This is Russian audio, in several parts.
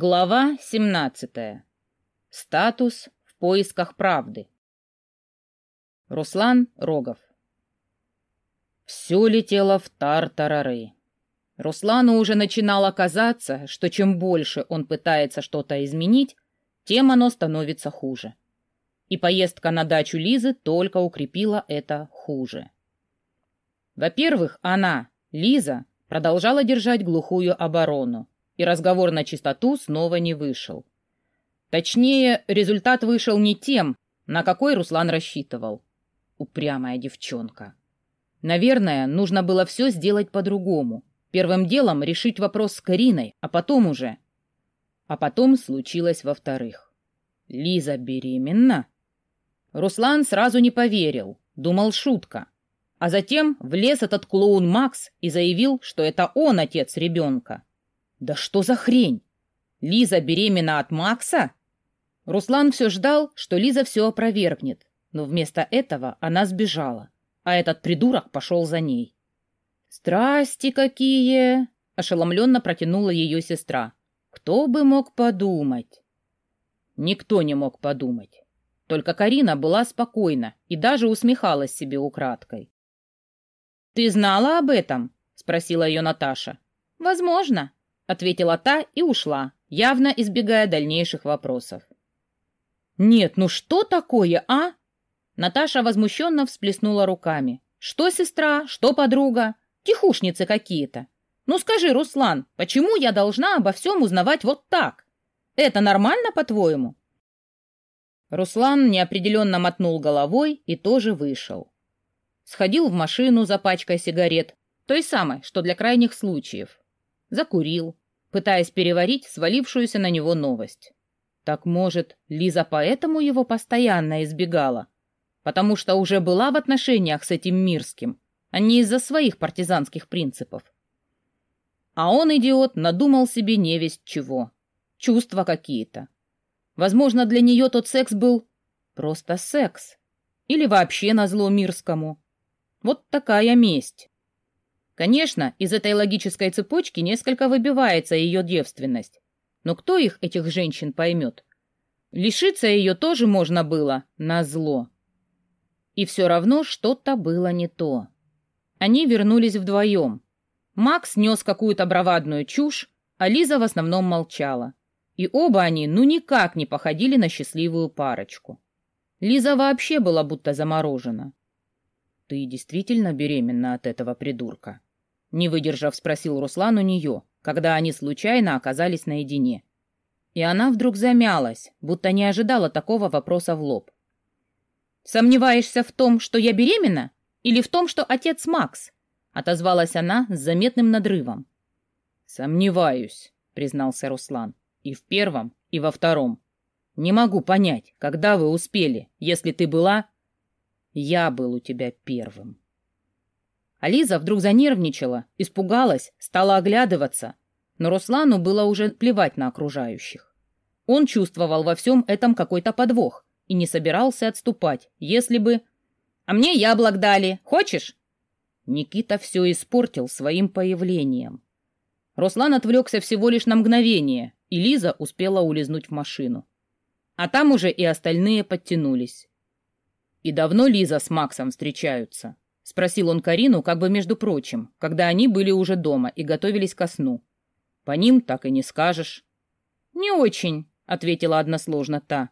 Глава 17. Статус в поисках правды. Руслан Рогов. Все летело в тартарары. Руслану уже начинало казаться, что чем больше он пытается что-то изменить, тем оно становится хуже. И поездка на дачу Лизы только укрепила это хуже. Во-первых, она, Лиза, продолжала держать глухую оборону, и разговор на чистоту снова не вышел. Точнее, результат вышел не тем, на какой Руслан рассчитывал. Упрямая девчонка. Наверное, нужно было все сделать по-другому. Первым делом решить вопрос с Кариной, а потом уже... А потом случилось во-вторых. Лиза беременна? Руслан сразу не поверил, думал шутка. А затем влез этот клоун Макс и заявил, что это он отец ребенка. Да что за хрень? Лиза беременна от Макса? Руслан все ждал, что Лиза все опровергнет, но вместо этого она сбежала, а этот придурок пошел за ней. «Страсти какие!» — ошеломленно протянула ее сестра. «Кто бы мог подумать?» Никто не мог подумать. Только Карина была спокойна и даже усмехалась себе украдкой. «Ты знала об этом?» — спросила ее Наташа. «Возможно», — ответила та и ушла, явно избегая дальнейших вопросов. «Нет, ну что такое, а?» Наташа возмущенно всплеснула руками. «Что сестра, что подруга? Тихушницы какие-то. Ну скажи, Руслан, почему я должна обо всем узнавать вот так? Это нормально, по-твоему?» Руслан неопределенно мотнул головой и тоже вышел. Сходил в машину за пачкой сигарет, той самой, что для крайних случаев. Закурил, пытаясь переварить свалившуюся на него новость. Так может, Лиза поэтому его постоянно избегала? Потому что уже была в отношениях с этим Мирским, а не из-за своих партизанских принципов. А он, идиот, надумал себе невесть чего. Чувства какие-то. Возможно, для нее тот секс был просто секс. Или вообще назло Мирскому. Вот такая месть. Конечно, из этой логической цепочки несколько выбивается ее девственность. Но кто их, этих женщин, поймет? Лишиться ее тоже можно было на зло. И все равно что-то было не то. Они вернулись вдвоем. Макс нес какую-то бравадную чушь, а Лиза в основном молчала. И оба они ну никак не походили на счастливую парочку. Лиза вообще была будто заморожена. «Ты действительно беременна от этого придурка?» Не выдержав, спросил Руслан у нее, когда они случайно оказались наедине. И она вдруг замялась, будто не ожидала такого вопроса в лоб. «Сомневаешься в том, что я беременна? Или в том, что отец Макс?» Отозвалась она с заметным надрывом. «Сомневаюсь», — признался Руслан. «И в первом, и во втором. Не могу понять, когда вы успели, если ты была я был у тебя первым. Ализа вдруг занервничала, испугалась, стала оглядываться, но Руслану было уже плевать на окружающих. Он чувствовал во всем этом какой-то подвох и не собирался отступать, если бы... «А мне яблок дали. Хочешь?» Никита все испортил своим появлением. Руслан отвлекся всего лишь на мгновение, и Лиза успела улизнуть в машину. А там уже и остальные подтянулись. «И давно Лиза с Максом встречаются?» — спросил он Карину, как бы между прочим, когда они были уже дома и готовились ко сну. «По ним так и не скажешь». «Не очень», — ответила односложно та.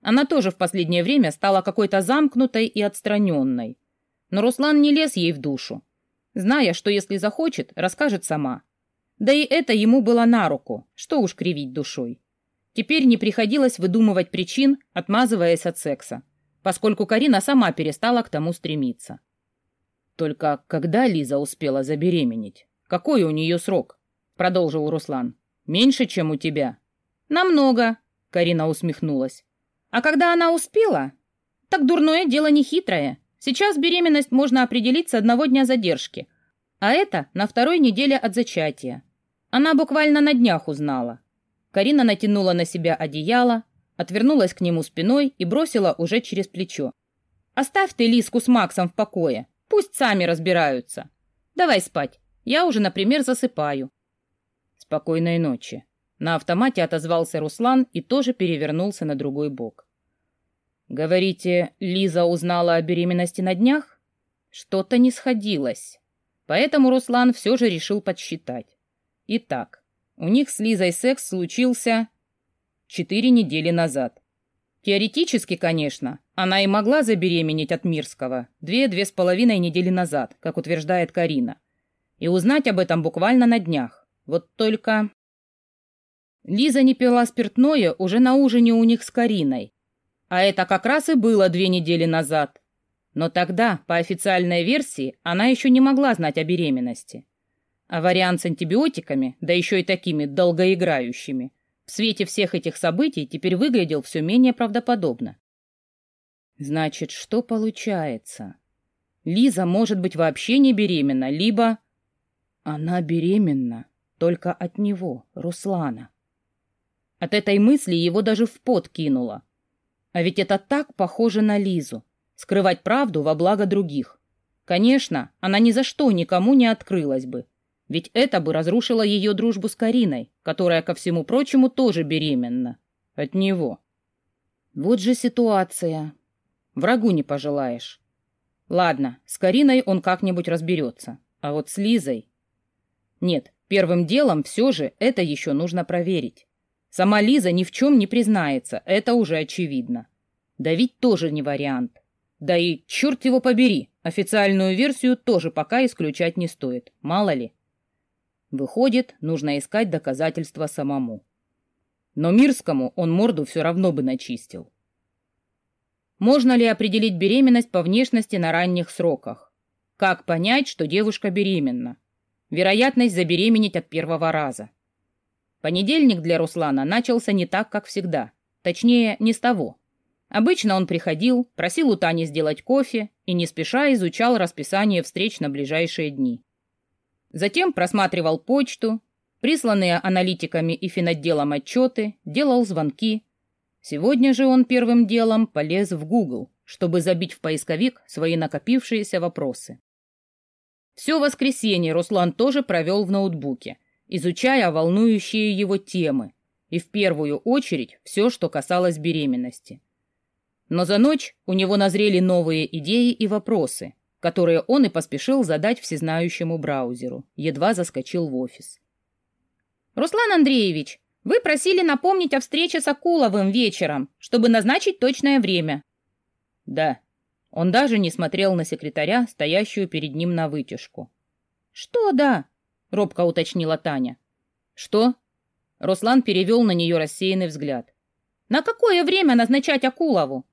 Она тоже в последнее время стала какой-то замкнутой и отстраненной. Но Руслан не лез ей в душу, зная, что если захочет, расскажет сама. Да и это ему было на руку, что уж кривить душой. Теперь не приходилось выдумывать причин, отмазываясь от секса поскольку Карина сама перестала к тому стремиться. «Только когда Лиза успела забеременеть? Какой у нее срок?» — продолжил Руслан. «Меньше, чем у тебя?» «Намного», — Карина усмехнулась. «А когда она успела? Так дурное дело не хитрое. Сейчас беременность можно определить с одного дня задержки, а это на второй неделе от зачатия. Она буквально на днях узнала». Карина натянула на себя одеяло, отвернулась к нему спиной и бросила уже через плечо. «Оставь ты Лиску с Максом в покое. Пусть сами разбираются. Давай спать. Я уже, например, засыпаю». «Спокойной ночи». На автомате отозвался Руслан и тоже перевернулся на другой бок. Говорите, Лиза узнала о беременности на днях? Что-то не сходилось. Поэтому Руслан все же решил подсчитать. Итак, у них с Лизой секс случился четыре недели назад. Теоретически, конечно, она и могла забеременеть от Мирского две-две с половиной недели назад, как утверждает Карина. И узнать об этом буквально на днях. Вот только... Лиза не пила спиртное уже на ужине у них с Кариной. А это как раз и было две недели назад. Но тогда, по официальной версии, она еще не могла знать о беременности. А вариант с антибиотиками, да еще и такими долгоиграющими, свете всех этих событий теперь выглядел все менее правдоподобно. Значит, что получается? Лиза может быть вообще не беременна, либо... Она беременна только от него, Руслана. От этой мысли его даже в пот кинуло. А ведь это так похоже на Лизу. Скрывать правду во благо других. Конечно, она ни за что никому не открылась бы. Ведь это бы разрушило ее дружбу с Кариной, которая, ко всему прочему, тоже беременна. От него. Вот же ситуация. Врагу не пожелаешь. Ладно, с Кариной он как-нибудь разберется. А вот с Лизой... Нет, первым делом все же это еще нужно проверить. Сама Лиза ни в чем не признается, это уже очевидно. Давить тоже не вариант. Да и, черт его побери, официальную версию тоже пока исключать не стоит, мало ли. Выходит, нужно искать доказательства самому. Но Мирскому он морду все равно бы начистил. Можно ли определить беременность по внешности на ранних сроках? Как понять, что девушка беременна? Вероятность забеременеть от первого раза. Понедельник для Руслана начался не так, как всегда. Точнее, не с того. Обычно он приходил, просил у Тани сделать кофе и не спеша изучал расписание встреч на ближайшие дни. Затем просматривал почту, присланные аналитиками и финотделом отчеты, делал звонки. Сегодня же он первым делом полез в Google, чтобы забить в поисковик свои накопившиеся вопросы. Все воскресенье Руслан тоже провел в ноутбуке, изучая волнующие его темы, и в первую очередь все, что касалось беременности. Но за ночь у него назрели новые идеи и вопросы, которые он и поспешил задать всезнающему браузеру, едва заскочил в офис. «Руслан Андреевич, вы просили напомнить о встрече с Акуловым вечером, чтобы назначить точное время». «Да». Он даже не смотрел на секретаря, стоящую перед ним на вытяжку. «Что «да»?» — робко уточнила Таня. «Что?» Руслан перевел на нее рассеянный взгляд. «На какое время назначать Акулову?»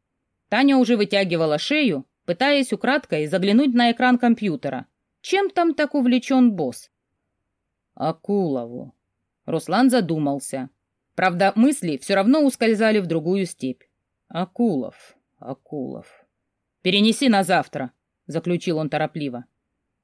Таня уже вытягивала шею, пытаясь украдкой заглянуть на экран компьютера. Чем там так увлечен босс? Акулову. Руслан задумался. Правда, мысли все равно ускользали в другую степь. Акулов, Акулов. Перенеси на завтра, заключил он торопливо.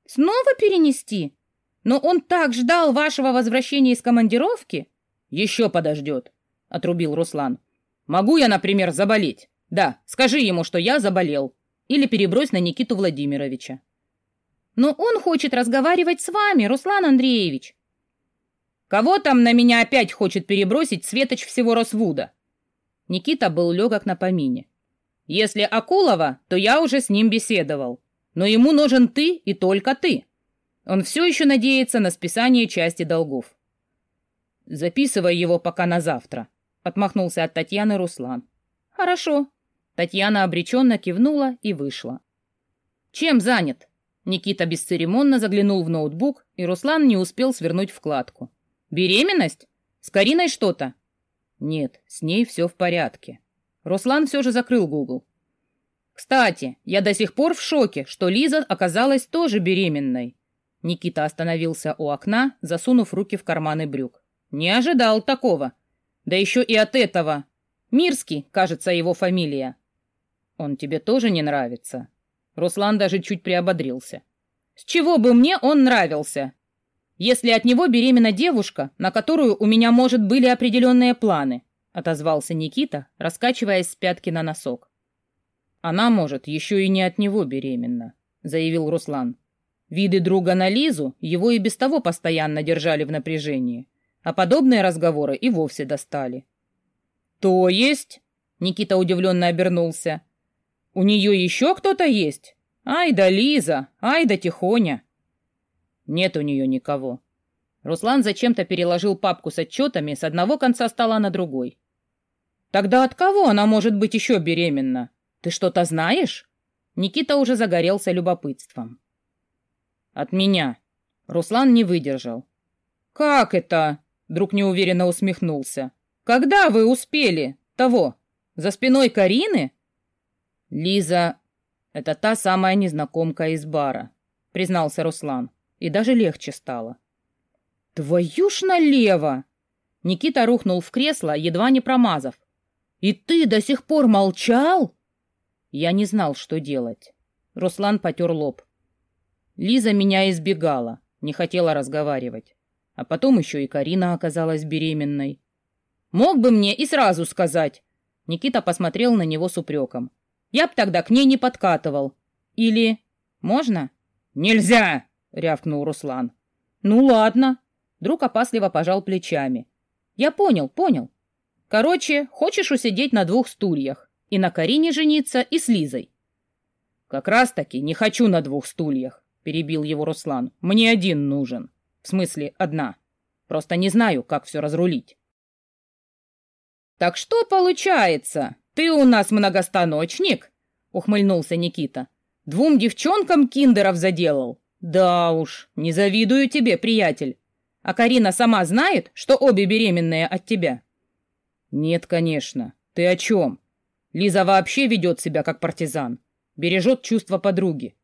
Снова перенести? Но он так ждал вашего возвращения из командировки? Еще подождет, отрубил Руслан. Могу я, например, заболеть? Да, скажи ему, что я заболел. Или перебрось на Никиту Владимировича. Но он хочет разговаривать с вами, Руслан Андреевич. Кого там на меня опять хочет перебросить Светоч всего Росвуда? Никита был легок на помине. Если Акулова, то я уже с ним беседовал. Но ему нужен ты и только ты. Он все еще надеется на списание части долгов. Записывай его пока на завтра, отмахнулся от Татьяны Руслан. Хорошо, Татьяна обреченно кивнула и вышла. «Чем занят?» Никита бесцеремонно заглянул в ноутбук, и Руслан не успел свернуть вкладку. «Беременность? С Кариной что-то?» «Нет, с ней все в порядке». Руслан все же закрыл Гугл. «Кстати, я до сих пор в шоке, что Лиза оказалась тоже беременной». Никита остановился у окна, засунув руки в карманы брюк. «Не ожидал такого. Да еще и от этого. Мирский, кажется, его фамилия. «Он тебе тоже не нравится?» Руслан даже чуть приободрился. «С чего бы мне он нравился? Если от него беременна девушка, на которую у меня, может, были определенные планы», отозвался Никита, раскачиваясь с пятки на носок. «Она, может, еще и не от него беременна», заявил Руслан. Виды друга на Лизу его и без того постоянно держали в напряжении. а подобные разговоры и вовсе достали. «То есть?» — Никита удивленно обернулся. «У нее еще кто-то есть? Ай да Лиза, ай да Тихоня!» «Нет у нее никого». Руслан зачем-то переложил папку с отчетами с одного конца стола на другой. «Тогда от кого она может быть еще беременна? Ты что-то знаешь?» Никита уже загорелся любопытством. «От меня». Руслан не выдержал. «Как это?» Друг неуверенно усмехнулся. «Когда вы успели? Того? За спиной Карины?» «Лиза, это та самая незнакомка из бара», — признался Руслан. И даже легче стало. «Твою ж налево!» Никита рухнул в кресло, едва не промазав. «И ты до сих пор молчал?» Я не знал, что делать. Руслан потер лоб. Лиза меня избегала, не хотела разговаривать. А потом еще и Карина оказалась беременной. Мог бы мне и сразу сказать. Никита посмотрел на него с упреком. Я б тогда к ней не подкатывал. Или... Можно? Нельзя! Рявкнул Руслан. Ну ладно. Друг опасливо пожал плечами. Я понял, понял. Короче, хочешь усидеть на двух стульях. И на Карине жениться, и с Лизой. Как раз-таки не хочу на двух стульях, перебил его Руслан. Мне один нужен. В смысле, одна. Просто не знаю, как все разрулить. «Так что получается? Ты у нас многостаночник?» — ухмыльнулся Никита. «Двум девчонкам киндеров заделал? Да уж, не завидую тебе, приятель. А Карина сама знает, что обе беременные от тебя?» «Нет, конечно. Ты о чем? Лиза вообще ведет себя как партизан. Бережет чувства подруги».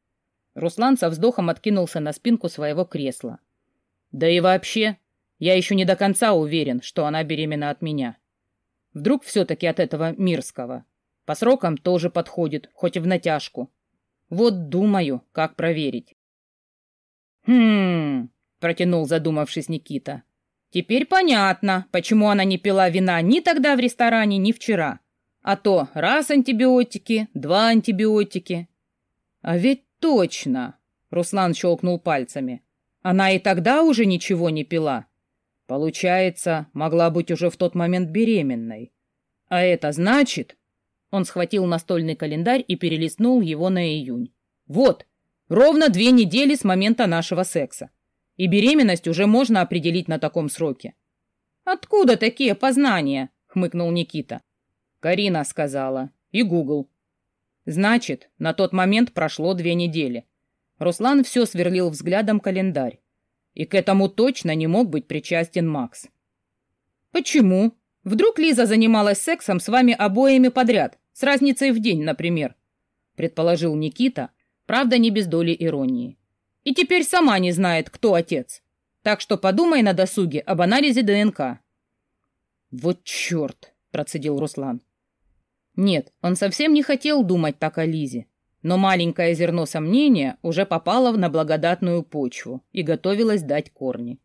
Руслан со вздохом откинулся на спинку своего кресла. Да и вообще, я еще не до конца уверен, что она беременна от меня. Вдруг все-таки от этого Мирского. По срокам тоже подходит, хоть и в натяжку. Вот думаю, как проверить. «Хм...» — протянул задумавшись Никита. «Теперь понятно, почему она не пила вина ни тогда в ресторане, ни вчера. А то раз антибиотики, два антибиотики». «А ведь точно!» — Руслан щелкнул пальцами. Она и тогда уже ничего не пила. Получается, могла быть уже в тот момент беременной. А это значит... Он схватил настольный календарь и перелистнул его на июнь. Вот, ровно две недели с момента нашего секса. И беременность уже можно определить на таком сроке. «Откуда такие познания?» — хмыкнул Никита. Карина сказала. И Гугл. Значит, на тот момент прошло две недели. Руслан все сверлил взглядом календарь. И к этому точно не мог быть причастен Макс. «Почему? Вдруг Лиза занималась сексом с вами обоими подряд, с разницей в день, например?» предположил Никита, правда, не без доли иронии. «И теперь сама не знает, кто отец. Так что подумай на досуге об анализе ДНК». «Вот черт!» – процедил Руслан. Нет, он совсем не хотел думать так о Лизе. Но маленькое зерно сомнения уже попало на благодатную почву и готовилось дать корни.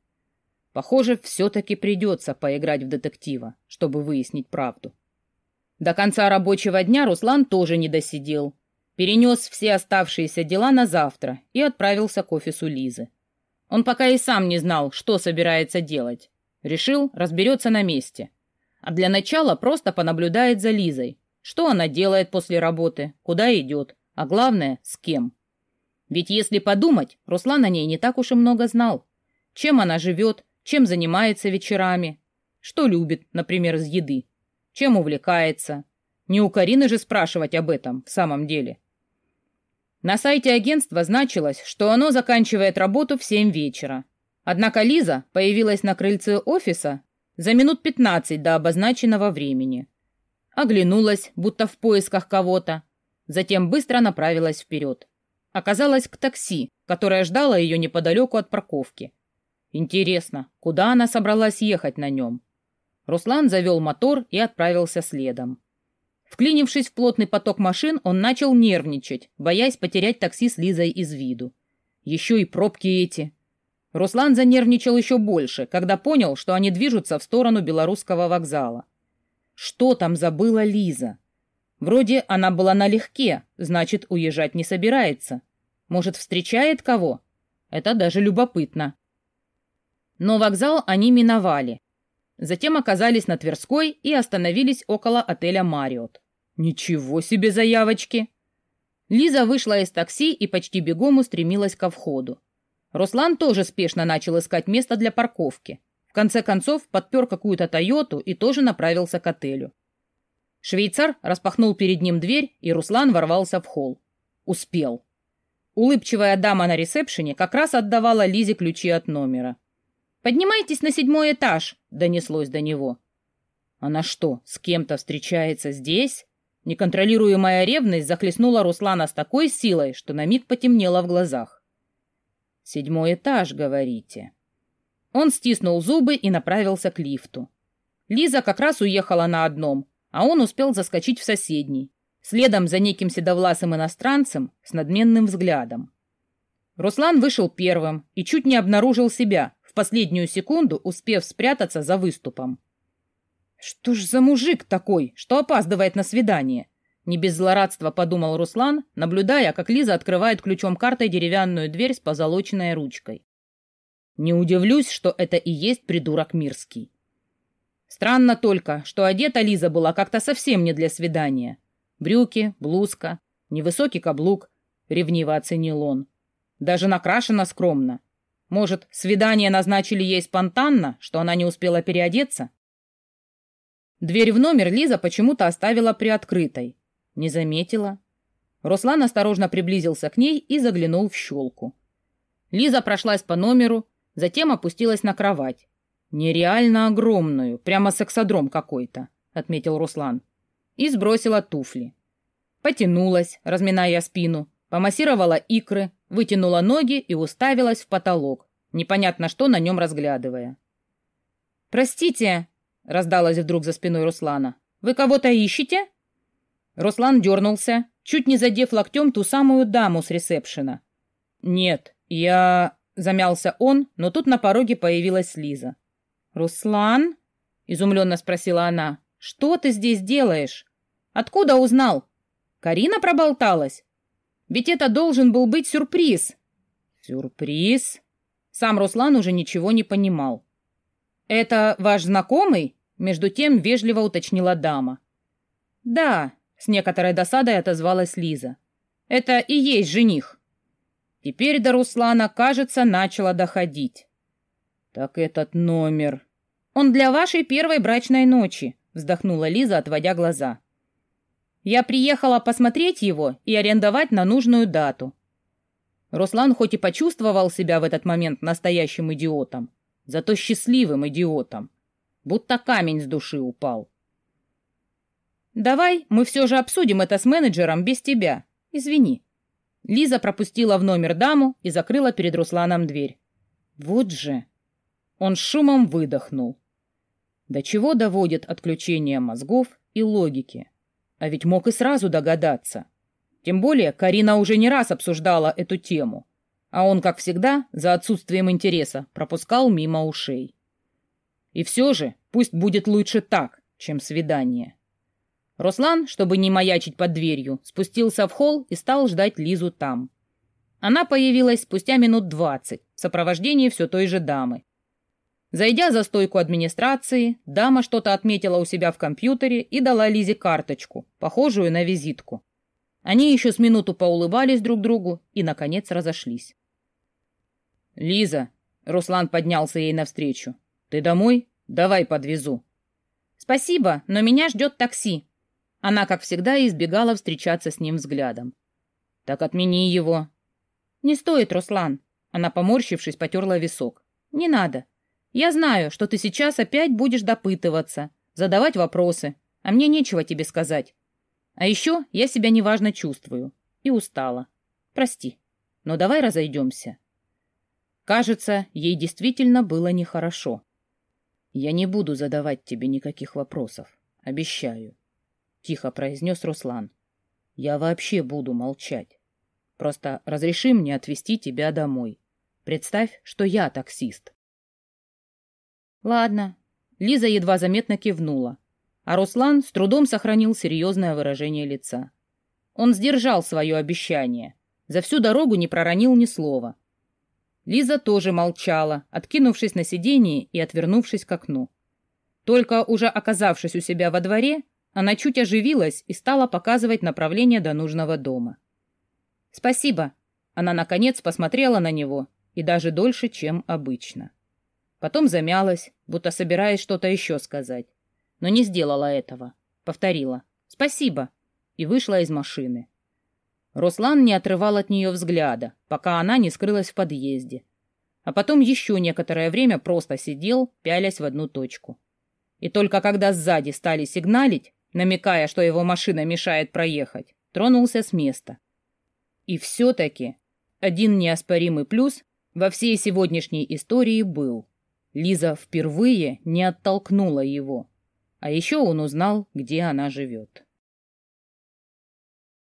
Похоже, все-таки придется поиграть в детектива, чтобы выяснить правду. До конца рабочего дня Руслан тоже не досидел. Перенес все оставшиеся дела на завтра и отправился к офису Лизы. Он пока и сам не знал, что собирается делать. Решил, разберется на месте. А для начала просто понаблюдает за Лизой. Что она делает после работы, куда идет, а главное, с кем. Ведь если подумать, Руслан о ней не так уж и много знал. Чем она живет, чем занимается вечерами, что любит, например, из еды, чем увлекается. Не у Карины же спрашивать об этом в самом деле. На сайте агентства значилось, что оно заканчивает работу в семь вечера. Однако Лиза появилась на крыльце офиса за минут пятнадцать до обозначенного времени. Оглянулась, будто в поисках кого-то, Затем быстро направилась вперед. Оказалась к такси, которое ждало ее неподалеку от парковки. Интересно, куда она собралась ехать на нем? Руслан завел мотор и отправился следом. Вклинившись в плотный поток машин, он начал нервничать, боясь потерять такси с Лизой из виду. Еще и пробки эти. Руслан занервничал еще больше, когда понял, что они движутся в сторону белорусского вокзала. Что там забыла Лиза? Вроде она была налегке, значит, уезжать не собирается. Может, встречает кого? Это даже любопытно. Но вокзал они миновали, затем оказались на Тверской и остановились около отеля «Мариот». Ничего себе заявочки! Лиза вышла из такси и почти бегом устремилась ко входу. Руслан тоже спешно начал искать место для парковки. В конце концов подпер какую-то «Тойоту» и тоже направился к отелю. Швейцар распахнул перед ним дверь, и Руслан ворвался в холл. Успел. Улыбчивая дама на ресепшене как раз отдавала Лизе ключи от номера. «Поднимайтесь на седьмой этаж», — донеслось до него. «Она что, с кем-то встречается здесь?» Неконтролируемая ревность захлестнула Руслана с такой силой, что на миг потемнело в глазах. «Седьмой этаж, говорите?» Он стиснул зубы и направился к лифту. Лиза как раз уехала на одном, а он успел заскочить в соседний, следом за неким седовласым иностранцем с надменным взглядом. Руслан вышел первым и чуть не обнаружил себя, в последнюю секунду успев спрятаться за выступом. «Что ж за мужик такой, что опаздывает на свидание?» Не без злорадства подумал Руслан, наблюдая, как Лиза открывает ключом картой деревянную дверь с позолоченной ручкой. Не удивлюсь, что это и есть придурок Мирский. Странно только, что одета Лиза была как-то совсем не для свидания. Брюки, блузка, невысокий каблук, ревниво оценил он. Даже накрашена скромно. Может, свидание назначили ей спонтанно, что она не успела переодеться? Дверь в номер Лиза почему-то оставила приоткрытой. Не заметила. Руслан осторожно приблизился к ней и заглянул в щелку. Лиза прошлась по номеру, затем опустилась на кровать. «Нереально огромную, прямо сексодром какой-то», — отметил Руслан. И сбросила туфли. Потянулась, разминая спину, помассировала икры, вытянула ноги и уставилась в потолок, непонятно что на нем разглядывая. «Простите», — раздалась вдруг за спиной Руслана, — «вы кого-то ищете?» Руслан дернулся, чуть не задев локтем ту самую даму с ресепшена. «Нет, я...» — замялся он, но тут на пороге появилась Лиза. «Руслан?» — изумленно спросила она. «Что ты здесь делаешь? Откуда узнал? Карина проболталась? Ведь это должен был быть сюрприз». «Сюрприз?» Сам Руслан уже ничего не понимал. «Это ваш знакомый?» — между тем вежливо уточнила дама. «Да», — с некоторой досадой отозвалась Лиза. «Это и есть жених». Теперь до Руслана, кажется, начало доходить. «Так этот номер...» «Он для вашей первой брачной ночи», — вздохнула Лиза, отводя глаза. «Я приехала посмотреть его и арендовать на нужную дату». Руслан хоть и почувствовал себя в этот момент настоящим идиотом, зато счастливым идиотом, будто камень с души упал. «Давай мы все же обсудим это с менеджером без тебя. Извини». Лиза пропустила в номер даму и закрыла перед Русланом дверь. «Вот же!» Он шумом выдохнул. До чего доводит отключение мозгов и логики? А ведь мог и сразу догадаться. Тем более Карина уже не раз обсуждала эту тему, а он, как всегда, за отсутствием интереса пропускал мимо ушей. И все же пусть будет лучше так, чем свидание. Руслан, чтобы не маячить под дверью, спустился в холл и стал ждать Лизу там. Она появилась спустя минут двадцать в сопровождении все той же дамы, Зайдя за стойку администрации, дама что-то отметила у себя в компьютере и дала Лизе карточку, похожую на визитку. Они еще с минуту поулыбались друг другу и, наконец, разошлись. «Лиза!» — Руслан поднялся ей навстречу. «Ты домой? Давай подвезу». «Спасибо, но меня ждет такси». Она, как всегда, избегала встречаться с ним взглядом. «Так отмени его». «Не стоит, Руслан». Она, поморщившись, потерла висок. «Не надо. Я знаю, что ты сейчас опять будешь допытываться, задавать вопросы, а мне нечего тебе сказать. А еще я себя неважно чувствую и устала. Прости, но давай разойдемся. Кажется, ей действительно было нехорошо. Я не буду задавать тебе никаких вопросов, обещаю, — тихо произнес Руслан. Я вообще буду молчать. Просто разреши мне отвезти тебя домой. Представь, что я таксист. Ладно. Лиза едва заметно кивнула, а Руслан с трудом сохранил серьезное выражение лица. Он сдержал свое обещание. За всю дорогу не проронил ни слова. Лиза тоже молчала, откинувшись на сиденье и отвернувшись к окну. Только уже оказавшись у себя во дворе, она чуть оживилась и стала показывать направление до нужного дома. «Спасибо!» Она, наконец, посмотрела на него, и даже дольше, чем обычно. Потом замялась, будто собираясь что-то еще сказать, но не сделала этого. Повторила «Спасибо!» и вышла из машины. Руслан не отрывал от нее взгляда, пока она не скрылась в подъезде. А потом еще некоторое время просто сидел, пялясь в одну точку. И только когда сзади стали сигналить, намекая, что его машина мешает проехать, тронулся с места. И все-таки один неоспоримый плюс во всей сегодняшней истории был. Лиза впервые не оттолкнула его. А еще он узнал, где она живет.